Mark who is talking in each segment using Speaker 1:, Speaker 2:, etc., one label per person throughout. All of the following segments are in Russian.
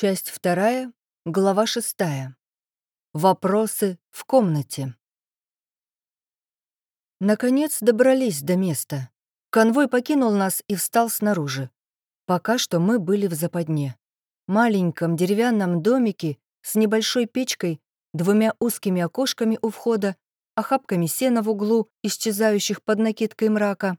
Speaker 1: Часть вторая, глава шестая. Вопросы в комнате. Наконец добрались до места. Конвой покинул нас и встал снаружи. Пока что мы были в западне. Маленьком деревянном домике с небольшой печкой, двумя узкими окошками у входа, охапками сена в углу, исчезающих под накидкой мрака,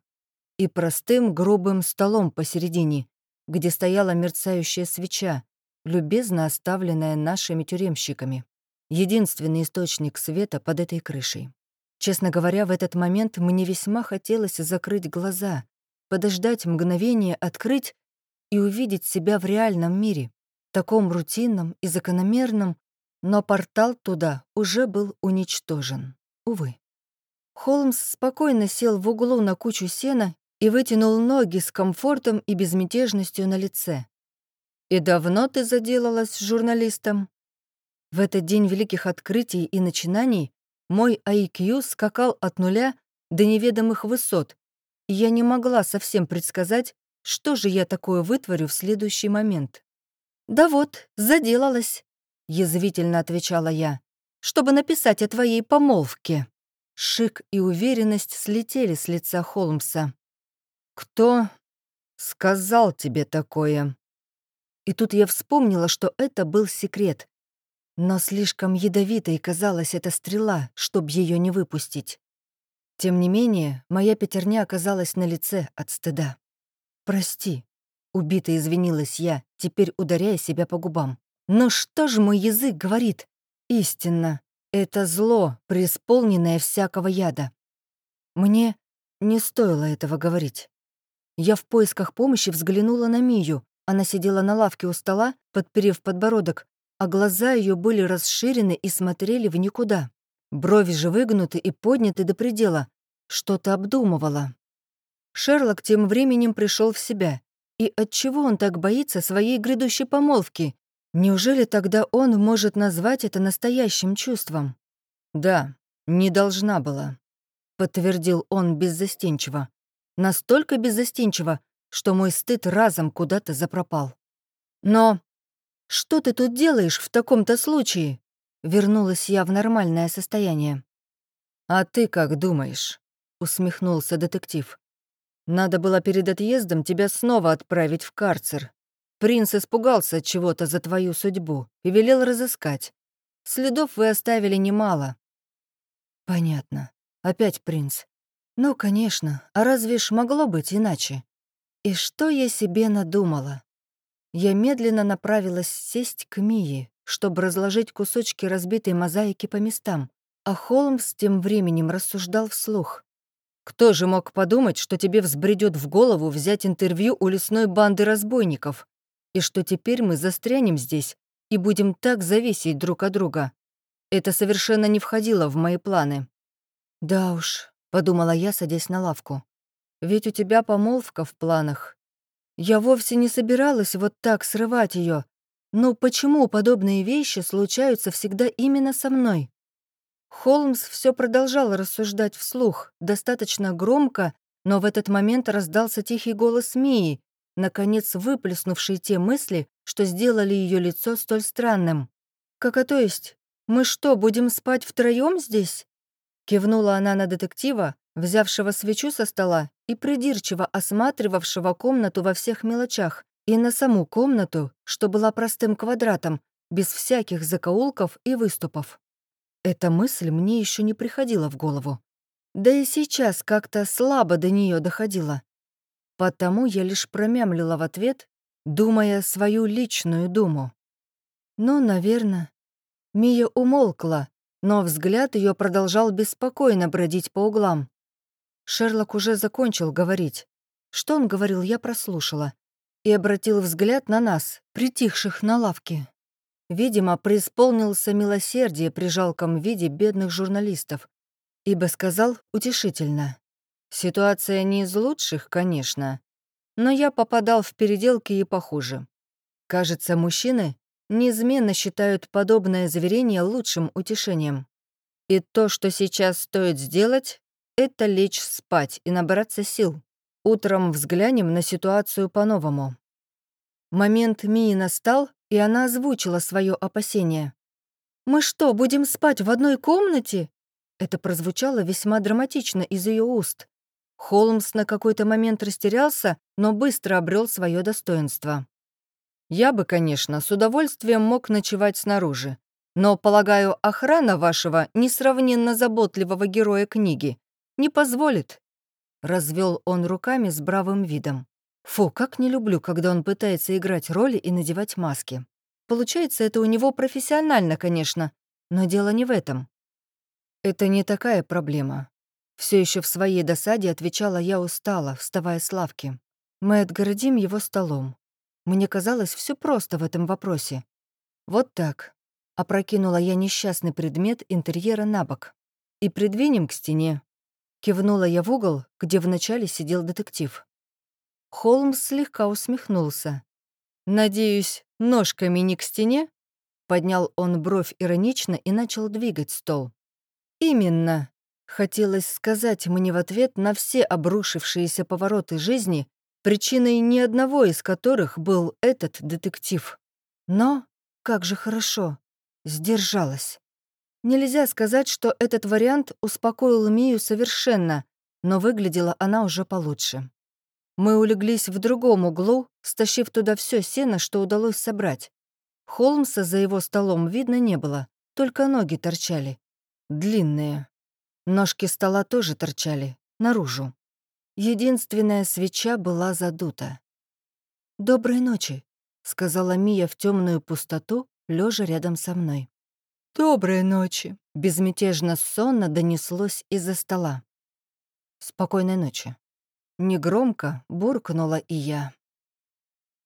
Speaker 1: и простым грубым столом посередине, где стояла мерцающая свеча, любезно оставленная нашими тюремщиками. Единственный источник света под этой крышей. Честно говоря, в этот момент мне весьма хотелось закрыть глаза, подождать мгновение, открыть и увидеть себя в реальном мире, таком рутинном и закономерном, но портал туда уже был уничтожен. Увы. Холмс спокойно сел в углу на кучу сена и вытянул ноги с комфортом и безмятежностью на лице. «И давно ты заделалась журналистом?» В этот день великих открытий и начинаний мой IQ скакал от нуля до неведомых высот, и я не могла совсем предсказать, что же я такое вытворю в следующий момент. «Да вот, заделалась», — язвительно отвечала я, «чтобы написать о твоей помолвке». Шик и уверенность слетели с лица Холмса. «Кто сказал тебе такое?» И тут я вспомнила, что это был секрет. Но слишком ядовитой казалась эта стрела, чтобы ее не выпустить. Тем не менее, моя пятерня оказалась на лице от стыда. «Прости», — убито извинилась я, теперь ударяя себя по губам. «Но что же мой язык говорит? Истинно, это зло, преисполненное всякого яда. Мне не стоило этого говорить. Я в поисках помощи взглянула на Мию, она сидела на лавке у стола, подперев подбородок, а глаза ее были расширены и смотрели в никуда. Брови же выгнуты и подняты до предела. Что-то обдумывала. Шерлок тем временем пришел в себя. И отчего он так боится своей грядущей помолвки? Неужели тогда он может назвать это настоящим чувством? «Да, не должна была», — подтвердил он беззастенчиво. Настолько беззастенчиво, что мой стыд разом куда-то запропал. «Но что ты тут делаешь в таком-то случае?» Вернулась я в нормальное состояние. «А ты как думаешь?» — усмехнулся детектив. «Надо было перед отъездом тебя снова отправить в карцер. Принц испугался чего-то за твою судьбу и велел разыскать. Следов вы оставили немало». «Понятно. Опять принц. Ну, конечно. А разве ж могло быть иначе?» И что я себе надумала? Я медленно направилась сесть к Мии, чтобы разложить кусочки разбитой мозаики по местам, а Холмс тем временем рассуждал вслух. «Кто же мог подумать, что тебе взбредет в голову взять интервью у лесной банды разбойников, и что теперь мы застрянем здесь и будем так зависеть друг от друга? Это совершенно не входило в мои планы». «Да уж», — подумала я, садясь на лавку. Ведь у тебя помолвка в планах. Я вовсе не собиралась вот так срывать ее. Но почему подобные вещи случаются всегда именно со мной? Холмс все продолжал рассуждать вслух, достаточно громко, но в этот момент раздался тихий голос Мии, наконец выплеснувший те мысли, что сделали ее лицо столь странным. «Как а то есть? Мы что, будем спать втроем здесь?» Кивнула она на детектива, взявшего свечу со стола и придирчиво осматривавшего комнату во всех мелочах, и на саму комнату, что была простым квадратом, без всяких закоулков и выступов. Эта мысль мне еще не приходила в голову. Да и сейчас как-то слабо до нее доходила. Потому я лишь промямлила в ответ, думая свою личную думу. Ну, наверное. Мия умолкла, но взгляд ее продолжал беспокойно бродить по углам. Шерлок уже закончил говорить. Что он говорил, я прослушала. И обратил взгляд на нас, притихших на лавке. Видимо, преисполнился милосердие при жалком виде бедных журналистов, ибо сказал утешительно. «Ситуация не из лучших, конечно, но я попадал в переделки и похуже. Кажется, мужчины неизменно считают подобное заверение лучшим утешением. И то, что сейчас стоит сделать, это лечь спать и набраться сил. Утром взглянем на ситуацию по-новому. Момент Мии настал, и она озвучила свое опасение. «Мы что, будем спать в одной комнате?» Это прозвучало весьма драматично из ее уст. Холмс на какой-то момент растерялся, но быстро обрел свое достоинство. «Я бы, конечно, с удовольствием мог ночевать снаружи, но, полагаю, охрана вашего несравненно заботливого героя книги не позволит». Развел он руками с бравым видом. Фу, как не люблю, когда он пытается играть роли и надевать маски. Получается, это у него профессионально, конечно, но дело не в этом. Это не такая проблема. Все еще в своей досаде отвечала я устала, вставая с лавки. Мы отгородим его столом. Мне казалось, все просто в этом вопросе. Вот так. Опрокинула я несчастный предмет интерьера на бок. И придвинем к стене. Кивнула я в угол, где вначале сидел детектив. Холмс слегка усмехнулся. «Надеюсь, ножками не к стене?» Поднял он бровь иронично и начал двигать стол. «Именно!» Хотелось сказать мне в ответ на все обрушившиеся повороты жизни, причиной ни одного из которых был этот детектив. Но, как же хорошо, сдержалась. Нельзя сказать, что этот вариант успокоил Мию совершенно, но выглядела она уже получше. Мы улеглись в другом углу, стащив туда все сено, что удалось собрать. Холмса за его столом видно не было, только ноги торчали. Длинные. Ножки стола тоже торчали, наружу. Единственная свеча была задута. «Доброй ночи», — сказала Мия в темную пустоту, лежа рядом со мной. «Доброй ночи», — безмятежно сонно донеслось из-за стола. «Спокойной ночи», Негромко буркнула и я.